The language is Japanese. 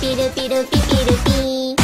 ピルピルピピルピ